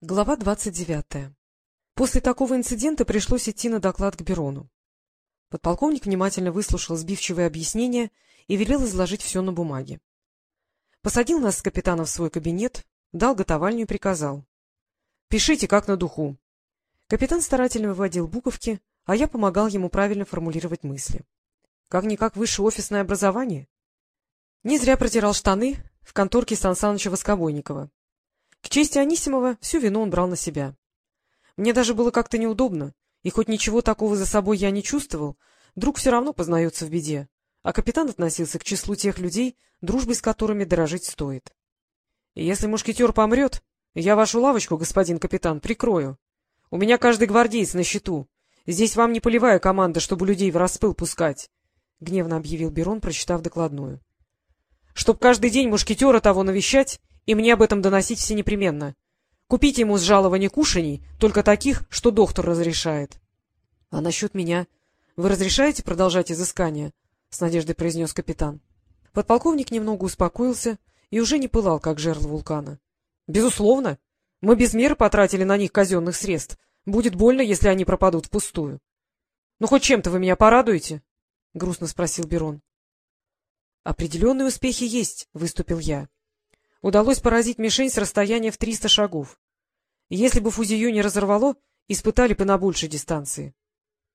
Глава двадцать девятая. После такого инцидента пришлось идти на доклад к Берону. Подполковник внимательно выслушал сбивчивые объяснения и велел изложить все на бумаге. Посадил нас с капитаном в свой кабинет, дал готовальню и приказал. — Пишите, как на духу. Капитан старательно выводил буковки, а я помогал ему правильно формулировать мысли. Как-никак высшее офисное образование. Не зря протирал штаны в конторке Сан Саныча Воскобойникова. К чести Анисимова всю вину он брал на себя. Мне даже было как-то неудобно, и хоть ничего такого за собой я не чувствовал, друг все равно познается в беде, а капитан относился к числу тех людей, дружбой с которыми дорожить стоит. Если мушкетер помрет, я вашу лавочку, господин капитан, прикрою. У меня каждый гвардеец на счету. Здесь вам не полевая команда, чтобы людей в распыл пускать, — гневно объявил Берон, прочитав докладную. — Чтоб каждый день мушкетера того навещать и мне об этом доносить все непременно. Купите ему с жалования кушаний, только таких, что доктор разрешает. — А насчет меня? Вы разрешаете продолжать изыскание? — с надеждой произнес капитан. Подполковник немного успокоился и уже не пылал, как жерл вулкана. — Безусловно. Мы без меры потратили на них казенных средств. Будет больно, если они пропадут впустую. — Ну, хоть чем-то вы меня порадуете? — грустно спросил Берон. — Определенные успехи есть, — выступил я удалось поразить мишень с расстояния в триста шагов. Если бы фузию не разорвало, испытали бы на большей дистанции.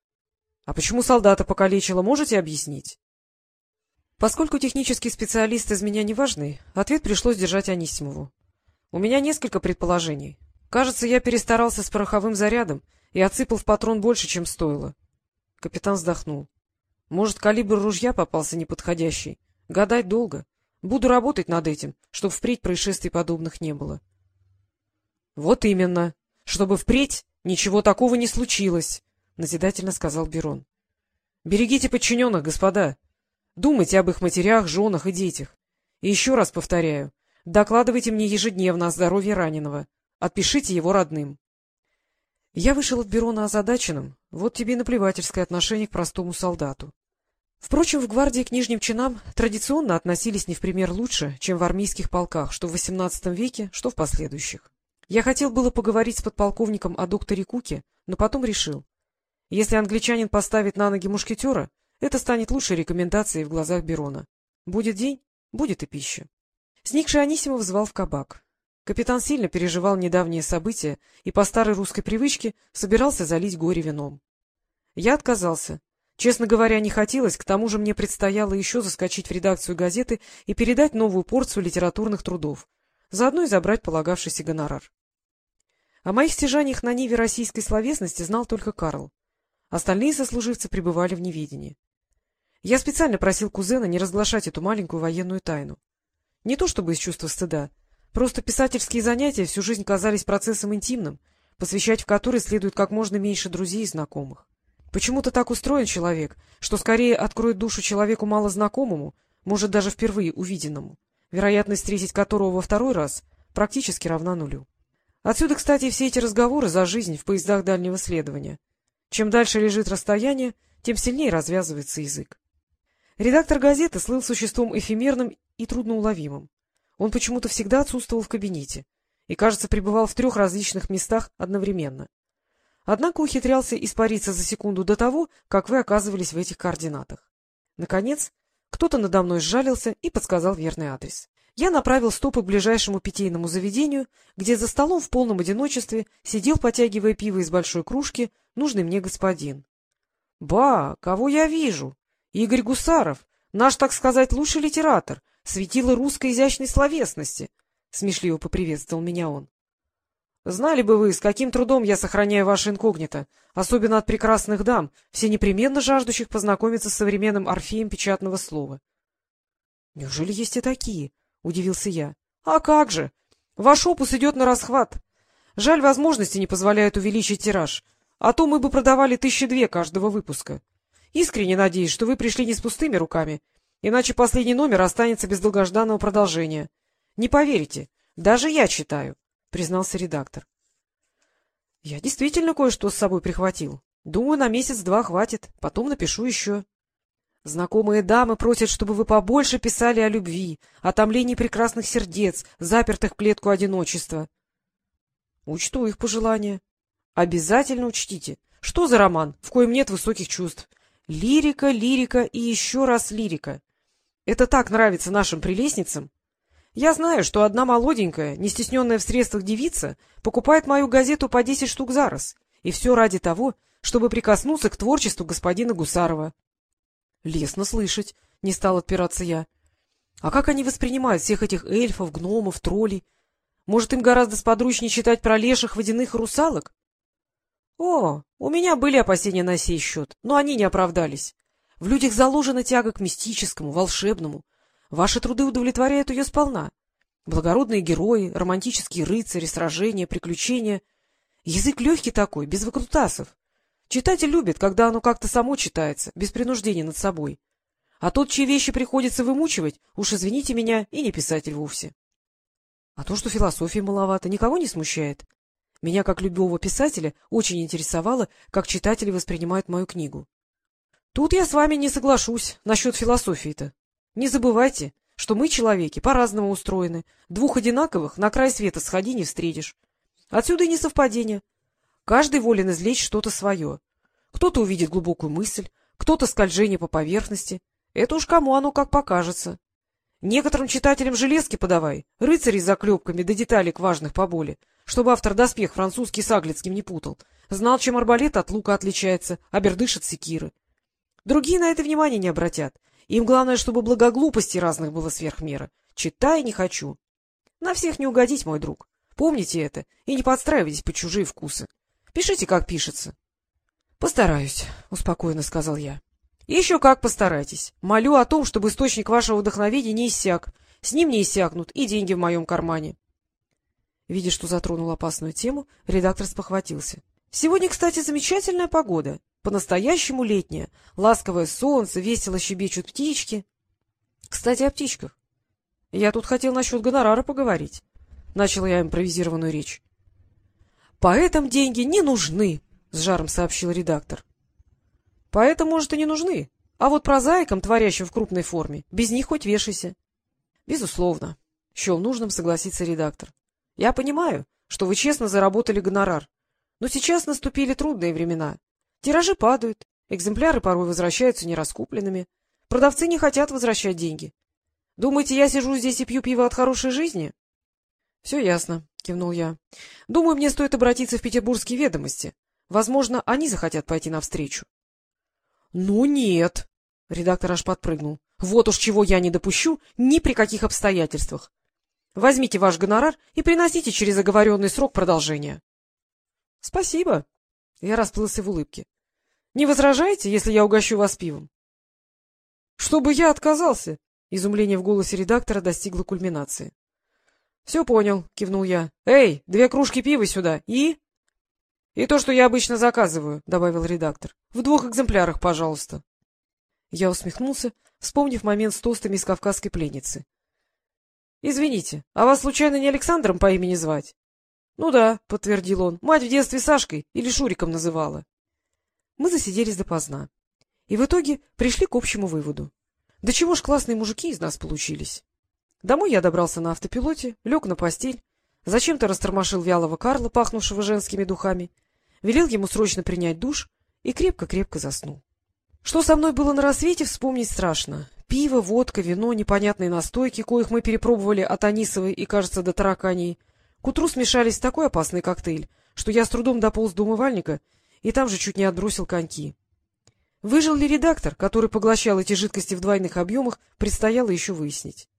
— А почему солдата покалечило, можете объяснить? Поскольку технический специалист из меня неважный, ответ пришлось держать Анисимову. У меня несколько предположений. Кажется, я перестарался с пороховым зарядом и отсыпал в патрон больше, чем стоило. Капитан вздохнул. Может, калибр ружья попался неподходящий. Гадать долго. Буду работать над этим, чтобы впредь происшествий подобных не было. — Вот именно. Чтобы впредь ничего такого не случилось, — назидательно сказал Берон. — Берегите подчиненных, господа. Думайте об их матерях, женах и детях. И еще раз повторяю, докладывайте мне ежедневно о здоровье раненого. Отпишите его родным. Я вышел от Берона озадаченным. Вот тебе и наплевательское отношение к простому солдату. Впрочем, в гвардии к нижним чинам традиционно относились не в пример лучше, чем в армейских полках, что в XVIII веке, что в последующих. Я хотел было поговорить с подполковником о докторе Куке, но потом решил. Если англичанин поставит на ноги мушкетера, это станет лучшей рекомендацией в глазах Берона. Будет день — будет и пища. Сникший Анисимов звал в кабак. Капитан сильно переживал недавние события и по старой русской привычке собирался залить горе вином. Я отказался, Честно говоря, не хотелось, к тому же мне предстояло еще заскочить в редакцию газеты и передать новую порцию литературных трудов, заодно и забрать полагавшийся гонорар. О моих стяжаниях на ниве российской словесности знал только Карл. Остальные сослуживцы пребывали в неведении. Я специально просил кузена не разглашать эту маленькую военную тайну. Не то чтобы из чувства стыда, просто писательские занятия всю жизнь казались процессом интимным, посвящать в который следует как можно меньше друзей и знакомых. Почему-то так устроен человек, что скорее откроет душу человеку малознакомому, может, даже впервые увиденному, вероятность встретить которого во второй раз практически равна нулю. Отсюда, кстати, все эти разговоры за жизнь в поездах дальнего следования. Чем дальше лежит расстояние, тем сильнее развязывается язык. Редактор газеты слыл существом эфемерным и трудноуловимым. Он почему-то всегда отсутствовал в кабинете и, кажется, пребывал в трех различных местах одновременно. Однако ухитрялся испариться за секунду до того, как вы оказывались в этих координатах. Наконец, кто-то надо мной сжалился и подсказал верный адрес. Я направил стопы к ближайшему питейному заведению, где за столом в полном одиночестве сидел, потягивая пиво из большой кружки, нужный мне господин. — Ба, кого я вижу? Игорь Гусаров, наш, так сказать, лучший литератор, светило русской изящной словесности, — смешливо поприветствовал меня он. Знали бы вы, с каким трудом я сохраняю ваше инкогнито, особенно от прекрасных дам, все непременно жаждущих познакомиться с современным орфеем печатного слова. — Неужели есть и такие? — удивился я. — А как же! Ваш опус идет на расхват. Жаль, возможности не позволяют увеличить тираж, а то мы бы продавали тысячи две каждого выпуска. Искренне надеюсь, что вы пришли не с пустыми руками, иначе последний номер останется без долгожданного продолжения. Не поверите, даже я читаю признался редактор. — Я действительно кое-что с собой прихватил. Думаю, на месяц-два хватит, потом напишу еще. Знакомые дамы просят, чтобы вы побольше писали о любви, о томлении прекрасных сердец, запертых в клетку одиночества. — Учту их пожелания. — Обязательно учтите. Что за роман, в коем нет высоких чувств? Лирика, лирика и еще раз лирика. Это так нравится нашим прелестницам. Я знаю, что одна молоденькая, не стесненная в средствах девица, покупает мою газету по десять штук за раз, и все ради того, чтобы прикоснуться к творчеству господина Гусарова. — Лестно слышать, — не стал отпираться я. — А как они воспринимают всех этих эльфов, гномов, троллей? Может, им гораздо сподручнее читать про леших, водяных русалок? — О, у меня были опасения на сей счет, но они не оправдались. В людях заложена тяга к мистическому, волшебному, Ваши труды удовлетворяют ее сполна. Благородные герои, романтические рыцари, сражения, приключения. Язык легкий такой, без выкрутасов. Читатель любит, когда оно как-то само читается, без принуждения над собой. А тот, чьи вещи приходится вымучивать, уж извините меня, и не писатель вовсе. А то, что философии маловато, никого не смущает. Меня, как любого писателя, очень интересовало, как читатели воспринимают мою книгу. Тут я с вами не соглашусь насчет философии-то. Не забывайте, что мы, человеки, по-разному устроены. Двух одинаковых на край света сходи не встретишь. Отсюда и несовпадение. Каждый волен извлечь что-то свое. Кто-то увидит глубокую мысль, кто-то скольжение по поверхности. Это уж кому оно как покажется. Некоторым читателям железки подавай, рыцарей с заклепками до деталек важных поболе, чтобы автор доспех французский с аглицким не путал. Знал, чем арбалет от лука отличается, а бердыш от секиры. Другие на это внимание не обратят им главное, чтобы благоглупостей разных было сверх меры. Читай не хочу. На всех не угодить, мой друг. Помните это и не подстраивайтесь под чужие вкусы. Пишите, как пишется. — Постараюсь, — успокоенно сказал я. — Еще как постарайтесь. Молю о том, чтобы источник вашего вдохновения не иссяк. С ним не иссякнут и деньги в моем кармане. Видя, что затронул опасную тему, редактор спохватился. — Сегодня, кстати, замечательная погода. По-настоящему летнее. Ласковое солнце, весело щебечут птички. Кстати, о птичках. Я тут хотел насчет гонорара поговорить. Начал я импровизированную речь. — Поэтому деньги не нужны, — с жаром сообщил редактор. — Поэтому, может, и не нужны. А вот прозаикам, творящим в крупной форме, без них хоть вешайся. — Безусловно, — счел нужным согласиться редактор. — Я понимаю, что вы честно заработали гонорар, но сейчас наступили трудные времена, Тиражи падают, экземпляры порой возвращаются нераскупленными. Продавцы не хотят возвращать деньги. Думаете, я сижу здесь и пью пиво от хорошей жизни? — Все ясно, — кивнул я. — Думаю, мне стоит обратиться в петербургские ведомости. Возможно, они захотят пойти навстречу. — Ну нет, — редактор аж подпрыгнул. — Вот уж чего я не допущу ни при каких обстоятельствах. Возьмите ваш гонорар и приносите через оговоренный срок продолжения. — Спасибо. Я расплылся в улыбке. Не возражаете, если я угощу вас пивом? — Чтобы я отказался? Изумление в голосе редактора достигло кульминации. — Все понял, — кивнул я. — Эй, две кружки пива сюда. И? — И то, что я обычно заказываю, — добавил редактор. — В двух экземплярах, пожалуйста. Я усмехнулся, вспомнив момент с тостами из кавказской пленницы. — Извините, а вас случайно не Александром по имени звать? — Ну да, — подтвердил он, — мать в детстве Сашкой или Шуриком называла. Мы засиделись допоздна. И в итоге пришли к общему выводу. Да чего ж классные мужики из нас получились. Домой я добрался на автопилоте, лег на постель, зачем-то растормошил вялого Карла, пахнувшего женскими духами, велел ему срочно принять душ и крепко-крепко заснул. Что со мной было на рассвете, вспомнить страшно. Пиво, водка, вино, непонятные настойки, коих мы перепробовали от анисовой и, кажется, до тараканей. К утру смешались в такой опасный коктейль, что я с трудом дополз до умывальника и там же чуть не отбросил коньки. Выжил ли редактор, который поглощал эти жидкости в двойных объемах, предстояло еще выяснить.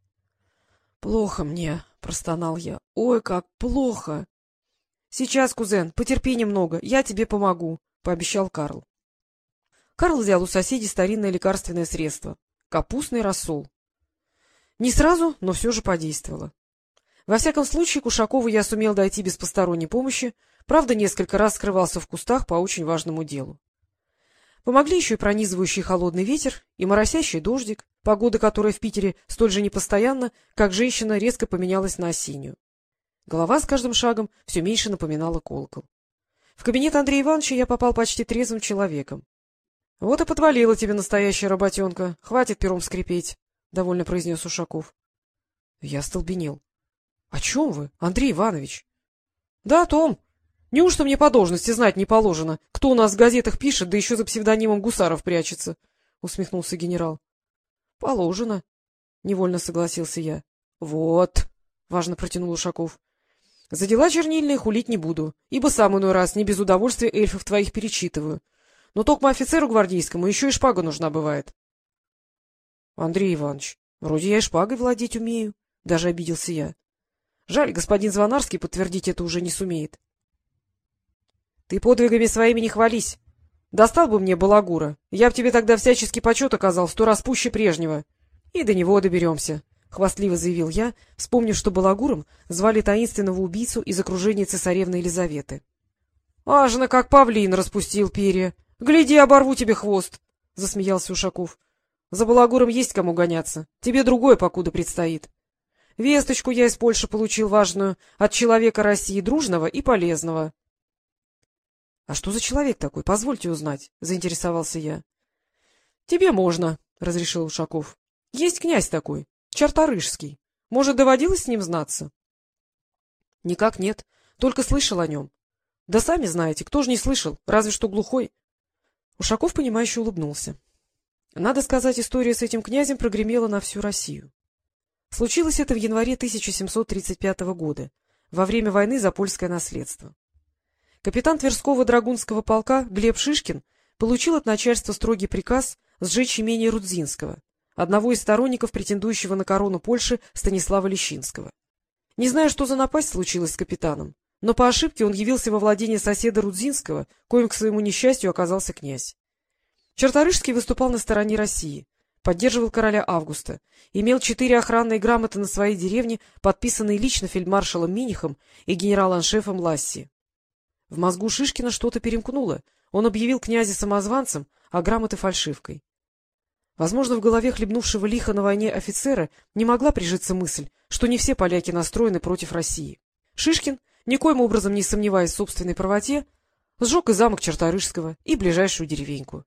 — Плохо мне, — простонал я. — Ой, как плохо! — Сейчас, кузен, потерпи немного, я тебе помогу, — пообещал Карл. Карл взял у соседей старинное лекарственное средство — капустный рассол. Не сразу, но все же подействовало. Во всяком случае, к Ушакову я сумел дойти без посторонней помощи, правда, несколько раз скрывался в кустах по очень важному делу. Помогли еще и пронизывающий холодный ветер, и моросящий дождик, погода которой в Питере столь же непостоянна, как женщина резко поменялась на осеннюю. Голова с каждым шагом все меньше напоминала колокол. В кабинет Андрея Ивановича я попал почти трезвым человеком. — Вот и подвалила тебе настоящая работенка. Хватит пером скрипеть, — довольно произнес Ушаков. Я столбенел. — О чем вы, Андрей Иванович? — Да, Том. Неужто мне по должности знать не положено, кто у нас в газетах пишет, да еще за псевдонимом Гусаров прячется? — усмехнулся генерал. — Положено, — невольно согласился я. — Вот, — важно протянул Ушаков. — За дела чернильные хулить не буду, ибо сам иной раз не без удовольствия эльфов твоих перечитываю. Но только офицеру гвардейскому еще и шпага нужна бывает. — Андрей Иванович, вроде я и шпагой владеть умею, — даже обиделся я. Жаль, господин Звонарский подтвердить это уже не сумеет. — Ты подвигами своими не хвались. Достал бы мне балагура, я б тебе тогда всяческий почет оказал сто раз пуще прежнего. И до него доберемся, — хвастливо заявил я, вспомнив, что балагуром звали таинственного убийцу из окружения цесаревны Елизаветы. — Ажно, как павлин распустил перья. Гляди, оборву тебе хвост, — засмеялся Ушаков. — За балагуром есть кому гоняться, тебе другое покуда предстоит. Весточку я из Польши получил важную от человека России дружного и полезного. — А что за человек такой? Позвольте узнать, — заинтересовался я. — Тебе можно, — разрешил Ушаков. — Есть князь такой, Чарторыжский. Может, доводилось с ним знаться? — Никак нет, только слышал о нем. Да сами знаете, кто же не слышал, разве что глухой. Ушаков, понимающе улыбнулся. Надо сказать, история с этим князем прогремела на всю Россию. Случилось это в январе 1735 года, во время войны за польское наследство. Капитан Тверского драгунского полка Глеб Шишкин получил от начальства строгий приказ сжечь имение Рудзинского, одного из сторонников претендующего на корону Польши Станислава Лещинского. Не знаю, что за напасть случилась с капитаном, но по ошибке он явился во владение соседа Рудзинского, коим к своему несчастью оказался князь. Черторыжский выступал на стороне России, поддерживал короля Августа, имел четыре охранные грамоты на своей деревне, подписанные лично фельдмаршалом Минихом и генерал-аншефом Ласси. В мозгу Шишкина что-то перемкнуло. Он объявил князя самозванцем, а грамоты фальшивкой. Возможно, в голове хлебнувшего лиха на войне офицера не могла прижиться мысль, что не все поляки настроены против России. Шишкин, никоим образом не сомневаясь в собственной правоте, сжег и замок Черторыжского, и ближайшую деревеньку.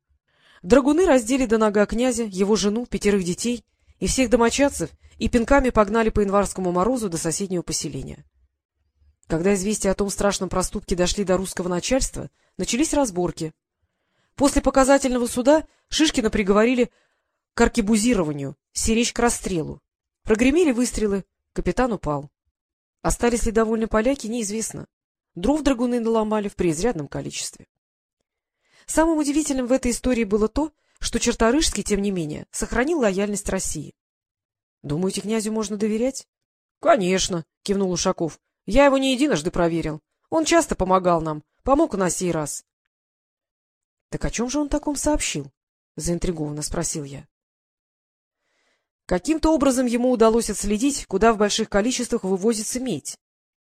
Драгуны раздели до нога князя, его жену, пятерых детей и всех домочадцев и пинками погнали по январскому морозу до соседнего поселения. Когда известия о том страшном проступке дошли до русского начальства, начались разборки. После показательного суда Шишкина приговорили к аркебузированию, сиречь к расстрелу. Прогремели выстрелы, капитан упал. Остались ли довольны поляки, неизвестно. Дров драгуны наломали в преизрядном количестве. Самым удивительным в этой истории было то, что Черторыжский, тем не менее, сохранил лояльность России. — Думаете, князю можно доверять? — Конечно, — кивнул Ушаков. — Я его не единожды проверил. Он часто помогал нам, помог на сей раз. — Так о чем же он таком сообщил? — заинтригованно спросил я. Каким-то образом ему удалось отследить, куда в больших количествах вывозится медь.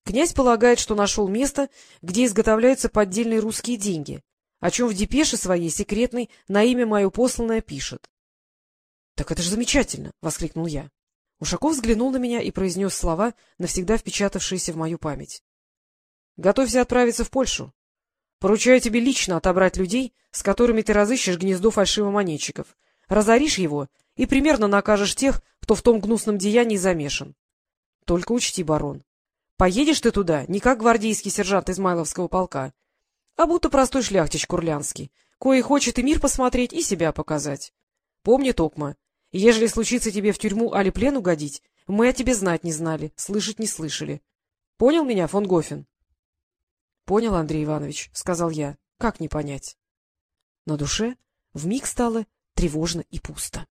Князь полагает, что нашел место, где изготовляются поддельные русские деньги, о чем в депеше своей секретной на имя мое посланное пишет. — Так это же замечательно! — воскликнул я. Ушаков взглянул на меня и произнес слова, навсегда впечатавшиеся в мою память. — Готовься отправиться в Польшу. Поручаю тебе лично отобрать людей, с которыми ты разыщешь гнездо фальшивомонетчиков, разоришь его и примерно накажешь тех, кто в том гнусном деянии замешан. Только учти, барон, поедешь ты туда не как гвардейский сержант Измайловского полка, а будто простой шляхтич курлянский, кое хочет и мир посмотреть, и себя показать. Помни, Токма, ежели случится тебе в тюрьму али плен угодить, мы о тебе знать не знали, слышать не слышали. Понял меня, фон Гофен? — Понял, Андрей Иванович, — сказал я. — Как не понять? На душе вмиг стало тревожно и пусто.